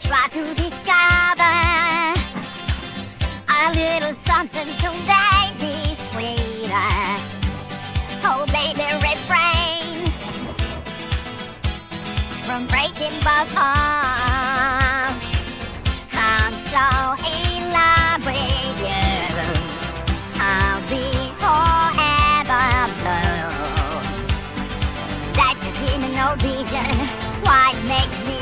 try to discover a little something to make me sweeter. Oh, baby, refrain from breaking both arms. I'm so in love with you. I'll be forever blue. That you give me no reason why make me.